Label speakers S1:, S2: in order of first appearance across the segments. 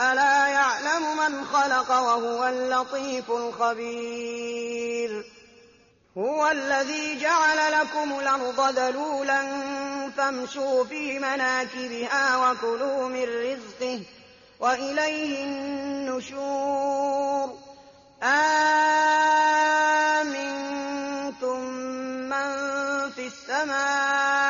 S1: ألا يعلم من خلق وهو اللطيف الخبير؟ هو الذي جعل لكم الأرض ذلولا فامشوا في مناكبها وكلوا من رزقه وإليه النشور. آمنتم من في السماء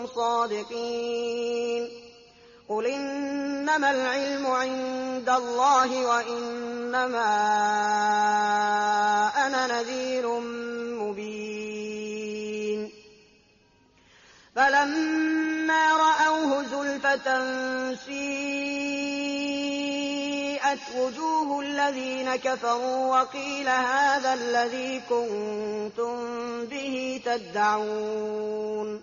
S1: كنتم صادقين. قل إنما العلم عند الله وإنما أنا نذير مبين. فلما رأوه زلفة سيئت وجوه الذين كفروا وقيل هذا الذي كنتم به تدعون.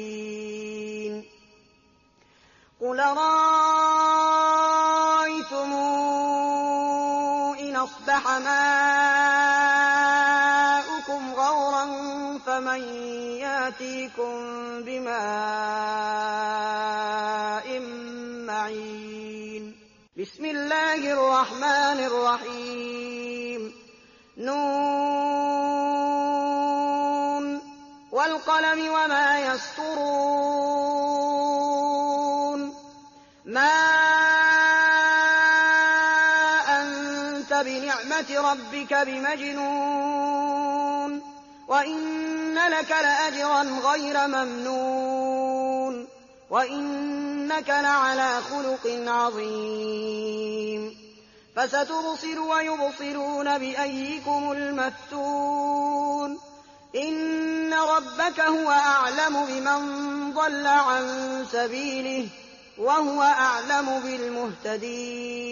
S1: قل رأيتم إن أصبح ماؤكم غورا فمن ياتيكم بماء معين بسم الله الرحمن الرحيم نون والقلم وما يسطرون ربك بمجنون وإن لك لأجرا غير ممنون وإنك لعلى خلق عظيم فستبصر ويبصرون بأيكم المفتون إن ربك هو أعلم بمن ضل عن سبيله وهو أعلم بالمهتدين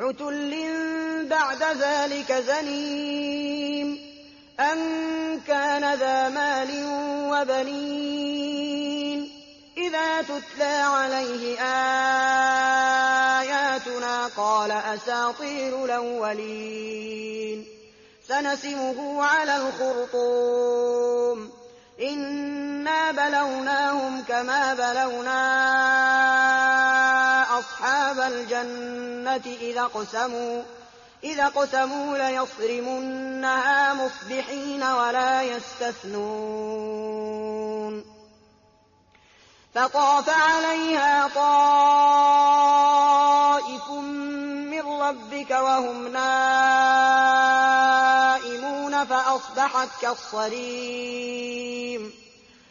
S1: عتل بعد ذلك زنيم أن كان ذا مال وبنين إذا تتلى عليه آياتنا قال أساطير الأولين سنسمه على الخرطوم إنا بلوناهم كما بلونا أصحاب الجنة إذا قسموا إذا قسموا ليصرمنها مصبحين ولا يستثنون. فطاف عليها طائف من ربك وهم نائمون فأصبحت كالصريم.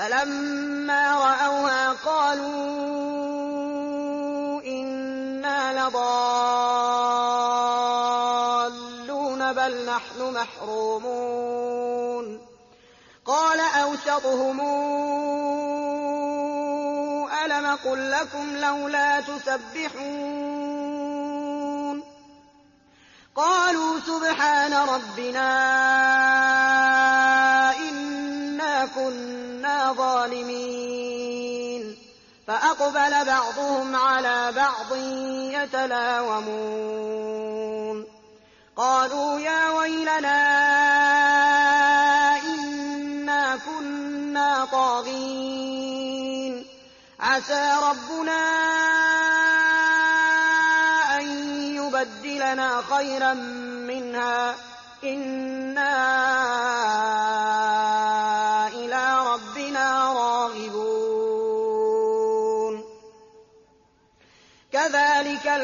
S1: فلما رأوها قالوا إنا لضالون بل نحن محرومون قال أوسطهم ألم قل لكم لولا تسبحون قالوا سبحان ربنا كنا ظالمين. فأقبل بعضهم على بعض يتلاومون. قالوا يا ويلنا إنا كنا طاغين. عسى ربنا أن يبدلنا خيرا منها. إنا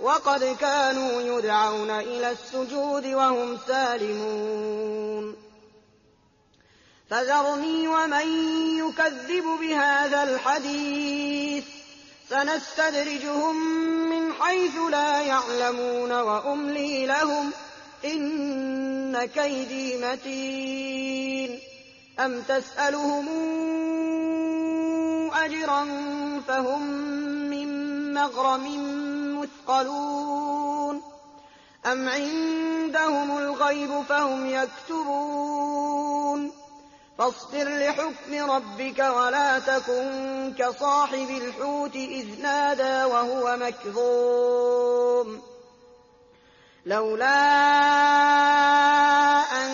S1: وقد كانوا يدعون إلى السجود وهم سالمون. فذرني ومن يكذب بهذا الحديث. سنستدرجهم من حيث لا يعلمون وأملي لهم إن كيدي متين. أم تسألهم أجرا فهم من مغرم مثقلون أم عندهم الغيب فهم يكتبون فاصبر لحكم ربك ولا تكن كصاحب الحوت إذ نادى وهو مكظوم لولا أن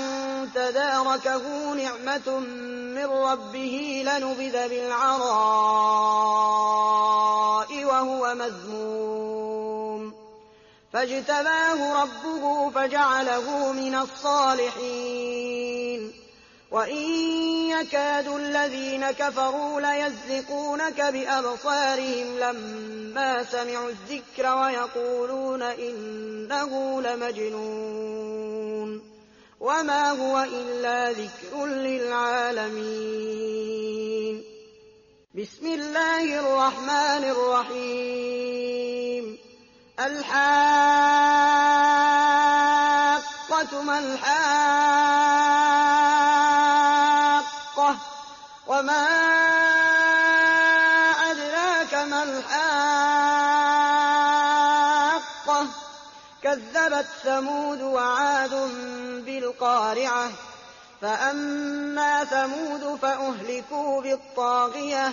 S1: تداركه نعمة من ربه لنبذ بالعراء وهو مذموم فاجتباه ربه فجعله من الصالحين. وإن يكاد الذين كفروا ليزلقونك بأبصارهم لما سمعوا الذكر ويقولون إنه لمجنون. وما هو إلا ذكر للعالمين. بسم الله الرحمن الرحيم. الحاقة ما الحاقة وما أدراك ما الحاقة كذبت ثمود وعاد بالقارعة فأما ثمود فأهلكوا بالطاغية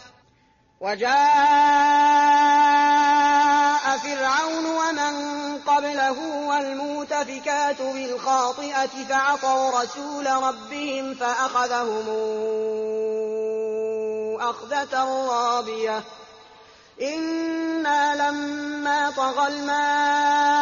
S1: وجاء فرعون ومن قبله والمؤتفكات بالخاطئة فعصوا رسول ربهم فأخذهم أخذة رابية. إنا لما طغى الماء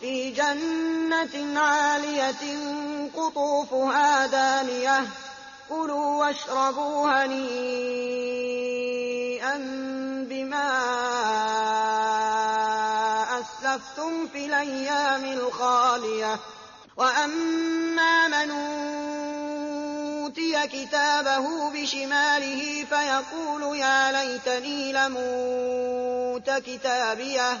S1: في جنة عالية قطوفها دانية. كلوا واشربوا هنيئا بما أسلفتم في الأيام الخالية. وأما من أوتي كتابه بشماله فيقول يا ليتني لموت كتابيه.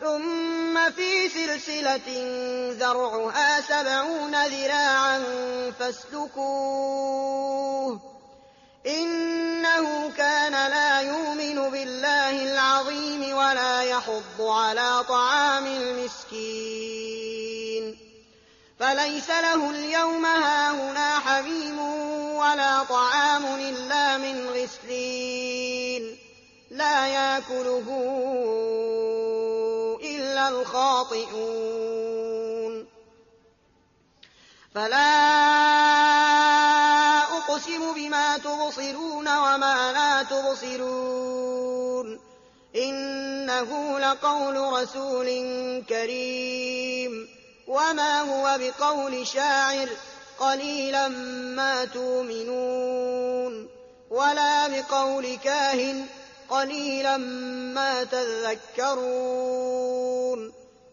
S1: ثم في سلسلة ذرعها سبعون ذراعا فاسلكوه إنه كان لا يؤمن بالله العظيم ولا يحض على طعام المسكين فليس له اليوم هاهنا حميم ولا طعام إلا من غسلين لا يأكله إلا الخاطئون. فلا أقسم بما تبصرون وما لا تبصرون. إنه لقول رسول كريم. وما هو بقول شاعر قليلا ما تؤمنون. ولا بقول كاهن قليلا ما تذكرون.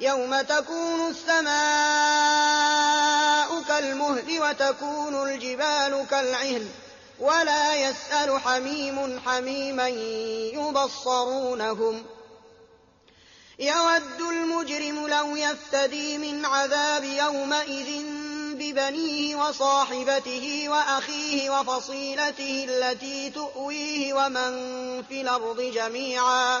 S1: يوم تكون السماء كالمهل وتكون الجبال كالعهن ولا يسأل حميم حميما يبصرونهم يود المجرم لو يفتدي من عذاب يومئذ ببنيه وصاحبته وأخيه وفصيلته التي تؤويه ومن في الأرض جميعا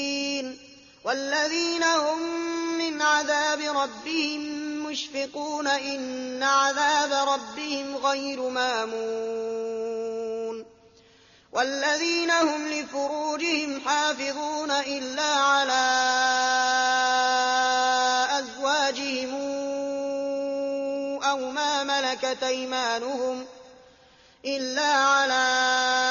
S1: والذين هم من عذاب ربهم مشفقون إن عذاب ربهم غير مامون والذين هم لفروجهم حافظون إلا على أزواجهم أو ما ملكت أيمانهم إلا على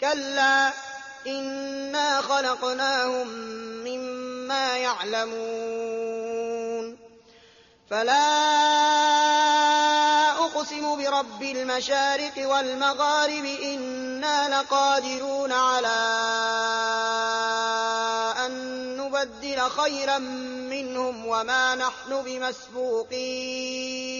S1: كلا إنا خلقناهم مما يعلمون. فلا أقسم برب المشارق والمغارب إنا لقادرون على أن نبدل خيرا منهم وما نحن بمسبوقين.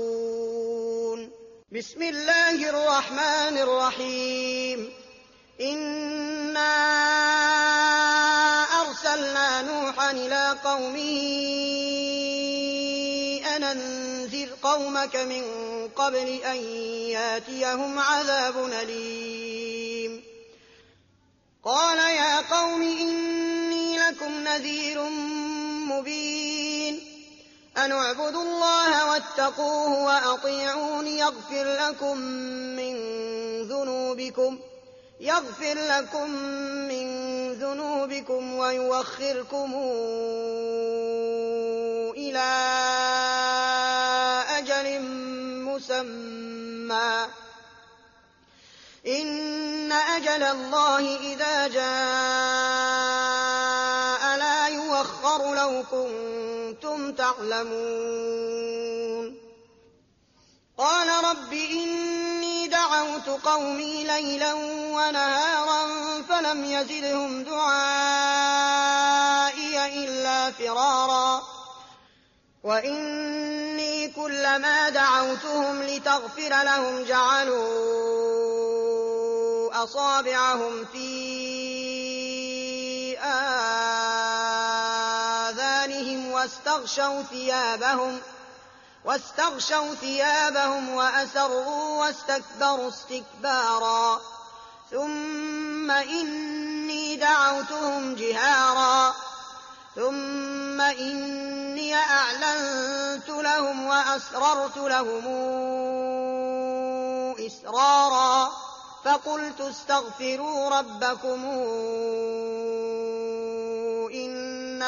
S1: بسم الله الرحمن الرحيم إنا أرسلنا نوحا إلى قومه أن أنذر قومك من قبل أن ياتيهم عذاب أليم قال يا قوم إني لكم نذير مبين أن اعبدوا الله واتقوه وأطيعون يغفر لكم من ذنوبكم يغفر لكم من ذنوبكم ويوخركم إلى أجل مسمى إن أجل الله إذا جاء لا يوخر لو كنتم تعلمون قال رب إني دعوت قومي ليلا ونهارا فلم يزدهم دعائي إلا فرارا. وإني كلما دعوتهم لتغفر لهم جعلوا أصابعهم في واستغشوا ثيابهم واستغشوا ثيابهم وأسروا واستكبروا استكبارا. ثم إني دعوتهم جهارا. ثم إني أعلنت لهم وأسررت لهم إسرارا. فقلت استغفروا ربكم.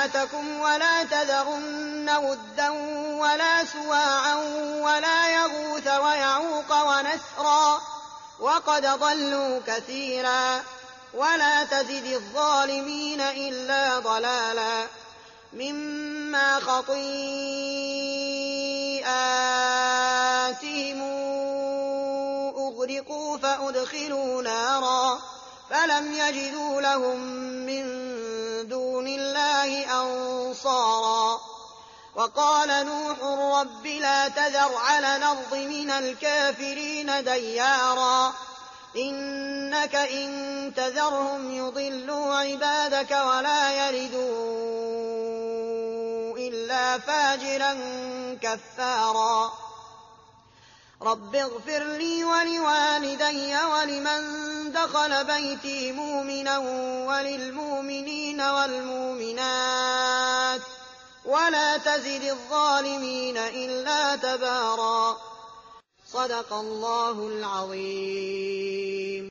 S1: آلهتكم ولا تذرن ودا ولا سواعا ولا يغوث ويعوق ونسرا وقد ضلوا كثيرا ولا تزد الظالمين إلا ضلالا مما خطيئاتهم أغرقوا فأدخلوا نارا فلم يجدوا لهم من الله أنصارا. وقال نوح رب لا تذر على الأرض من الكافرين ديارا. إنك إن تذرهم يضلوا عبادك ولا يلدوا إلا فاجرا كفارا. رب اغفر لي ولوالدي ولمن دخل بيتي مؤمنا وللمؤمنين والمؤمنات ولا تزد الظالمين إلا تبارا. صدق الله العظيم.